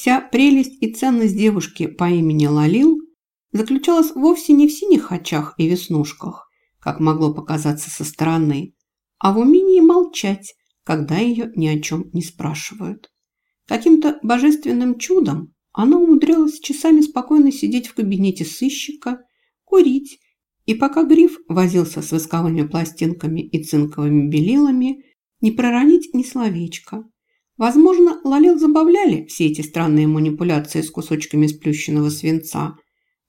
Вся прелесть и ценность девушки по имени Лалил заключалась вовсе не в синих очах и веснушках, как могло показаться со стороны, а в умении молчать, когда ее ни о чем не спрашивают. Каким-то божественным чудом она умудрялась часами спокойно сидеть в кабинете сыщика, курить, и пока Гриф возился с восковыми пластинками и цинковыми белилами, не проронить ни словечка. Возможно, Лалил забавляли все эти странные манипуляции с кусочками сплющенного свинца,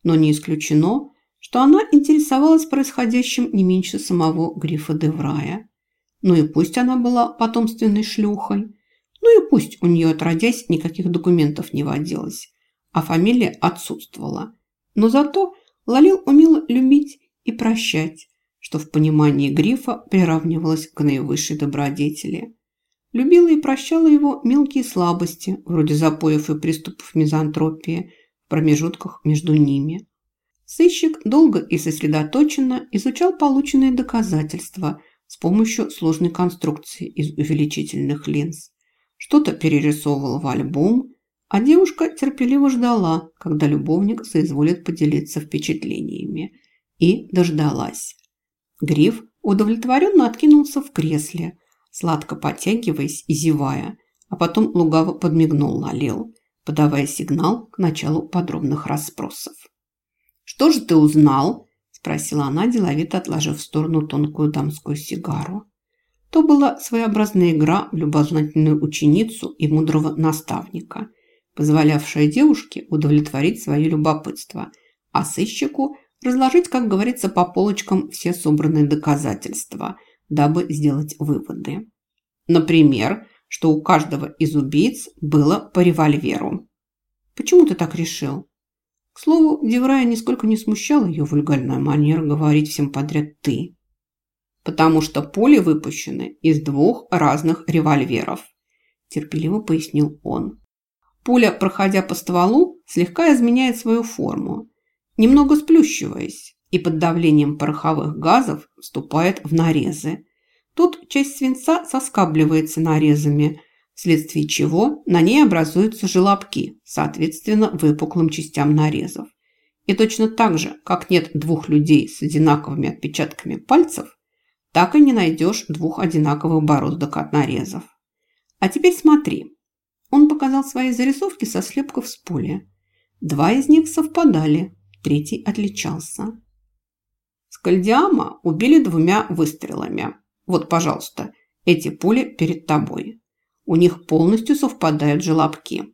но не исключено, что она интересовалась происходящим не меньше самого Грифа Деврая. Ну и пусть она была потомственной шлюхой, ну и пусть у нее, отродясь, никаких документов не водилось, а фамилия отсутствовала. Но зато Лалил умела любить и прощать, что в понимании Грифа приравнивалось к наивысшей добродетели. Любила и прощала его мелкие слабости, вроде запоев и приступов мизантропии в промежутках между ними. Сыщик долго и сосредоточенно изучал полученные доказательства с помощью сложной конструкции из увеличительных линз. Что-то перерисовывал в альбом, а девушка терпеливо ждала, когда любовник соизволит поделиться впечатлениями. И дождалась. Гриф удовлетворенно откинулся в кресле, сладко потягиваясь и зевая, а потом лугаво подмигнул Лалил, подавая сигнал к началу подробных расспросов. «Что же ты узнал?» – спросила она, деловито отложив в сторону тонкую дамскую сигару. То была своеобразная игра в любознательную ученицу и мудрого наставника, позволявшая девушке удовлетворить свое любопытство, а сыщику разложить, как говорится, по полочкам все собранные доказательства, дабы сделать выводы. Например, что у каждого из убийц было по револьверу. «Почему ты так решил?» К слову, Деврая нисколько не смущала ее вульгарная манера говорить всем подряд «ты». «Потому что пули выпущены из двух разных револьверов», терпеливо пояснил он. Пуля, проходя по стволу, слегка изменяет свою форму, немного сплющиваясь, и под давлением пороховых газов вступает в нарезы. Тут часть свинца соскабливается нарезами, вследствие чего на ней образуются желобки, соответственно выпуклым частям нарезов. И точно так же, как нет двух людей с одинаковыми отпечатками пальцев, так и не найдешь двух одинаковых бороздок от нарезов. А теперь смотри. Он показал свои зарисовки со слепков с поля. Два из них совпадали, третий отличался. Скальдиама убили двумя выстрелами. Вот, пожалуйста, эти пули перед тобой у них полностью совпадают желобки.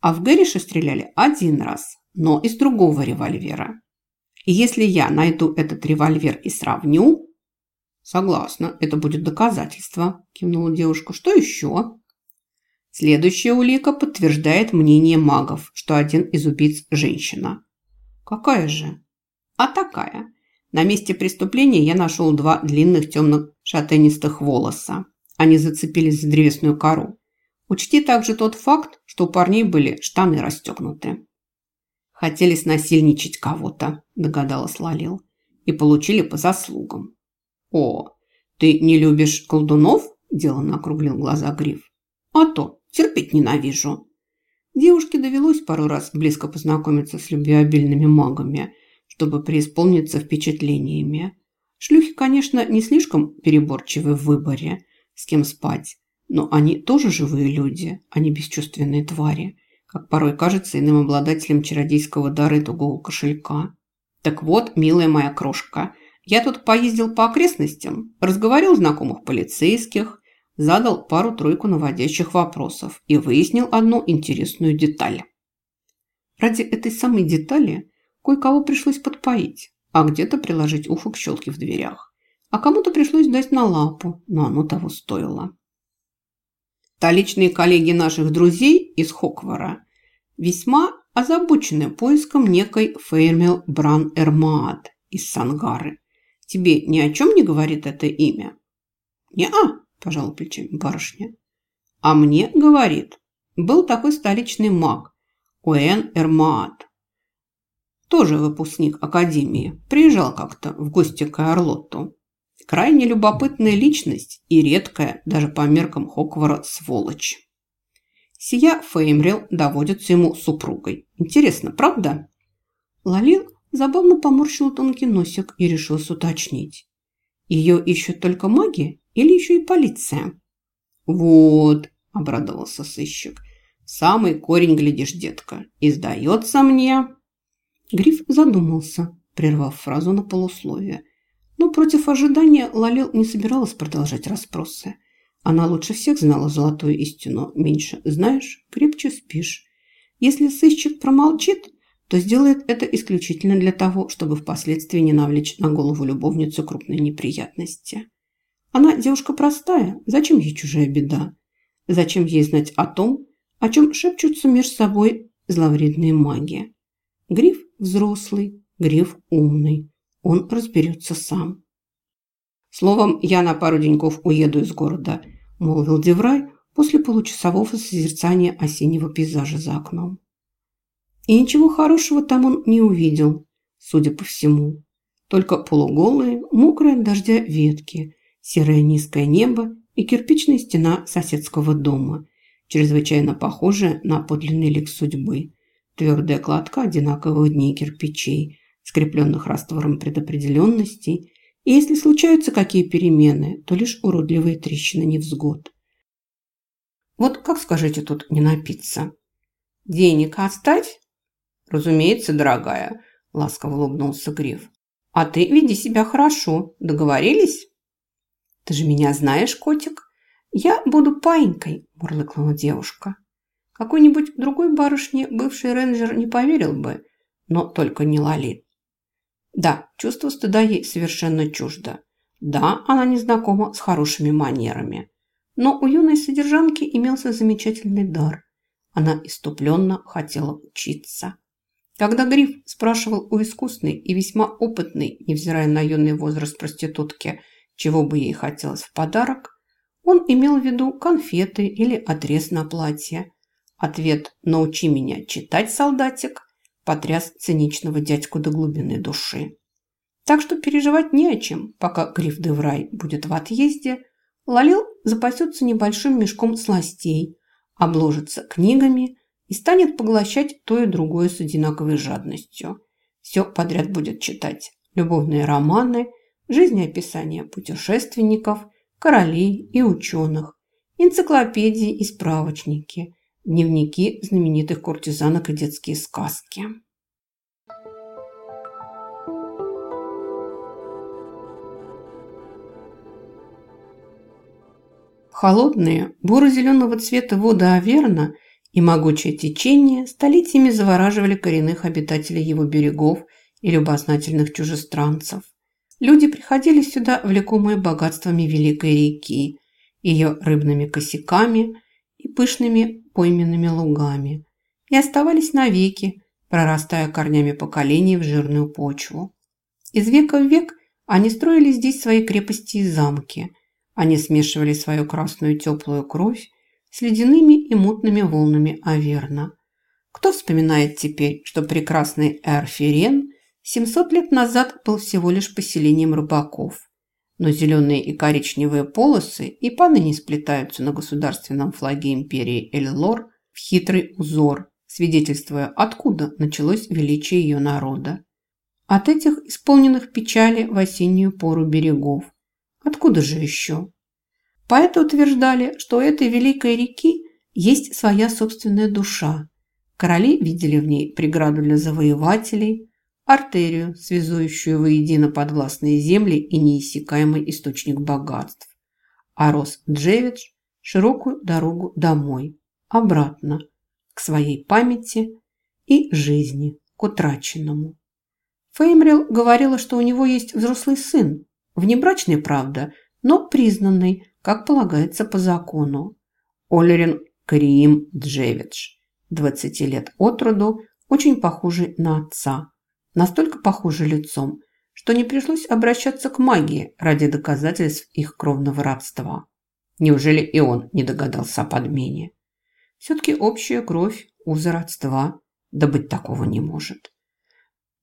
А в Гэриша стреляли один раз, но из другого револьвера. И если я найду этот револьвер и сравню... Согласна, это будет доказательство, кивнула девушка. Что еще? Следующая улика подтверждает мнение магов, что один из убийц – женщина. Какая же? А такая. На месте преступления я нашел два длинных темных шатенистых волоса. Они зацепились за древесную кору. Учти также тот факт, что у парней были штаны расстегнуты. Хотели снасильничать кого-то, догадалась Лалил, и получили по заслугам. О, ты не любишь колдунов? Деланно округлил глаза Гриф. А то, терпеть ненавижу. Девушке довелось пару раз близко познакомиться с любвеобильными магами, чтобы преисполниться впечатлениями. Шлюхи, конечно, не слишком переборчивы в выборе – с кем спать. Но они тоже живые люди, а не бесчувственные твари, как порой кажется иным обладателем чародейского дара и тугого кошелька. Так вот, милая моя крошка, я тут поездил по окрестностям, разговорил знакомых полицейских, задал пару-тройку наводящих вопросов и выяснил одну интересную деталь. Ради этой самой детали кое-кого пришлось подпоить, а где-то приложить ухо к щелке в дверях а кому-то пришлось дать на лапу, но оно того стоило. Столичные коллеги наших друзей из Хоквара весьма озабочены поиском некой Фейрмел Бран Эрмаат из Сангары. Тебе ни о чем не говорит это имя? Не-а, пожал плечами барышня. А мне говорит. Был такой столичный маг Уэн Эрмаат. Тоже выпускник академии. Приезжал как-то в гости к Арлотту. Крайне любопытная личность и редкая, даже по меркам Хоквара, сволочь. Сия Феймрил доводится ему супругой. Интересно, правда? Лалил забавно поморщил тонкий носик и решился уточнить. Ее ищут только маги или еще и полиция? Вот, обрадовался сыщик. Самый корень, глядишь, детка. И сдается мне... Гриф задумался, прервав фразу на полусловие. Но против ожидания Лалил не собиралась продолжать расспросы. Она лучше всех знала золотую истину. Меньше знаешь, крепче спишь. Если сыщик промолчит, то сделает это исключительно для того, чтобы впоследствии не навлечь на голову любовницу крупной неприятности. Она девушка простая, зачем ей чужая беда? Зачем ей знать о том, о чем шепчутся между собой зловредные маги? Гриф взрослый, Гриф умный. Он разберется сам. Словом, я на пару деньков уеду из города, молвил Деврай после получасового созерцания осеннего пейзажа за окном. И ничего хорошего там он не увидел, судя по всему. Только полуголые, мокрые от дождя ветки, серое низкое небо и кирпичная стена соседского дома, чрезвычайно похожая на подлинный лик судьбы. Твердая кладка одинаковых дней кирпичей, скрепленных раствором предопределенности, и если случаются какие перемены, то лишь уродливые трещины невзгод. Вот как, скажите, тут не напиться? Денег оставь? Разумеется, дорогая, ласково улыбнулся Гриф. А ты веди себя хорошо. Договорились? Ты же меня знаешь, котик. Я буду паинькой, мурлыкнула девушка. Какой-нибудь другой барышне бывший рейнджер не поверил бы, но только не Лалит. Да, чувство стыда ей совершенно чуждо. Да, она не знакома с хорошими манерами. Но у юной содержанки имелся замечательный дар. Она иступленно хотела учиться. Когда Гриф спрашивал у искусной и весьма опытной, невзирая на юный возраст проститутки, чего бы ей хотелось в подарок, он имел в виду конфеты или отрез на платье. Ответ «научи меня читать, солдатик» потряс циничного дядьку до глубины души. Так что переживать не о чем, пока Гриф де Врай будет в отъезде. Лалил запасется небольшим мешком сластей, обложится книгами и станет поглощать то и другое с одинаковой жадностью. Все подряд будет читать. Любовные романы, жизнеописания путешественников, королей и ученых, энциклопедии и справочники, дневники знаменитых куртизанок и детские сказки. Холодные, буро-зеленого цвета воды Аверна – и могучее течение столетиями завораживали коренных обитателей его берегов и любознательных чужестранцев. Люди приходили сюда, влекомые богатствами великой реки, ее рыбными косяками и пышными пойменными лугами, и оставались навеки, прорастая корнями поколений в жирную почву. Из века в век они строили здесь свои крепости и замки, они смешивали свою красную теплую кровь с ледяными и мутными волнами Аверна. Кто вспоминает теперь, что прекрасный Эрфирен 700 лет назад был всего лишь поселением рыбаков? Но зеленые и коричневые полосы и поныне сплетаются на государственном флаге империи Эльлор в хитрый узор, свидетельствуя, откуда началось величие ее народа. От этих исполненных печали в осеннюю пору берегов. Откуда же еще? Поэты утверждали, что у этой великой реки есть своя собственная душа. Короли видели в ней преграду для завоевателей, артерию, связующую воедино подвластные земли и неиссякаемый источник богатств. А Рос Джевидж – широкую дорогу домой, обратно, к своей памяти и жизни, к утраченному. Феймрил говорила, что у него есть взрослый сын, внебрачный, правда, но признанный, как полагается по закону. Олерин Кариим Джевидж, 20 лет от роду, очень похожий на отца. Настолько похожий лицом, что не пришлось обращаться к магии ради доказательств их кровного родства. Неужели и он не догадался о подмене? Все-таки общая кровь, узы родства, да быть такого не может.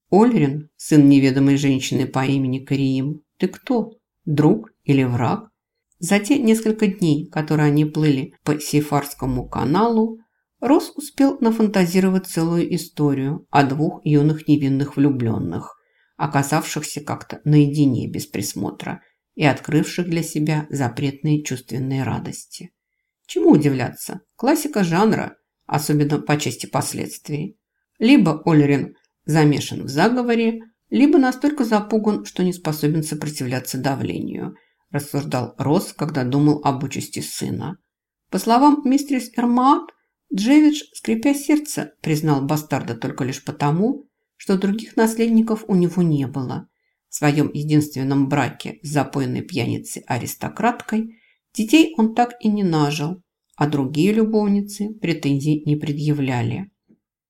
Ольрин, сын неведомой женщины по имени Кариим, ты кто? Друг или враг? За те несколько дней, которые они плыли по Сейфарскому каналу, Рос успел нафантазировать целую историю о двух юных невинных влюбленных, оказавшихся как-то наедине без присмотра и открывших для себя запретные чувственные радости. Чему удивляться? Классика жанра, особенно по части последствий. Либо Ольрин замешан в заговоре, либо настолько запуган, что не способен сопротивляться давлению, рассуждал Рос, когда думал об участи сына. По словам мистерис Эрмаат, Джевидж, скрипя сердце, признал бастарда только лишь потому, что других наследников у него не было. В своем единственном браке с запойной пьяницей-аристократкой детей он так и не нажил, а другие любовницы претензий не предъявляли.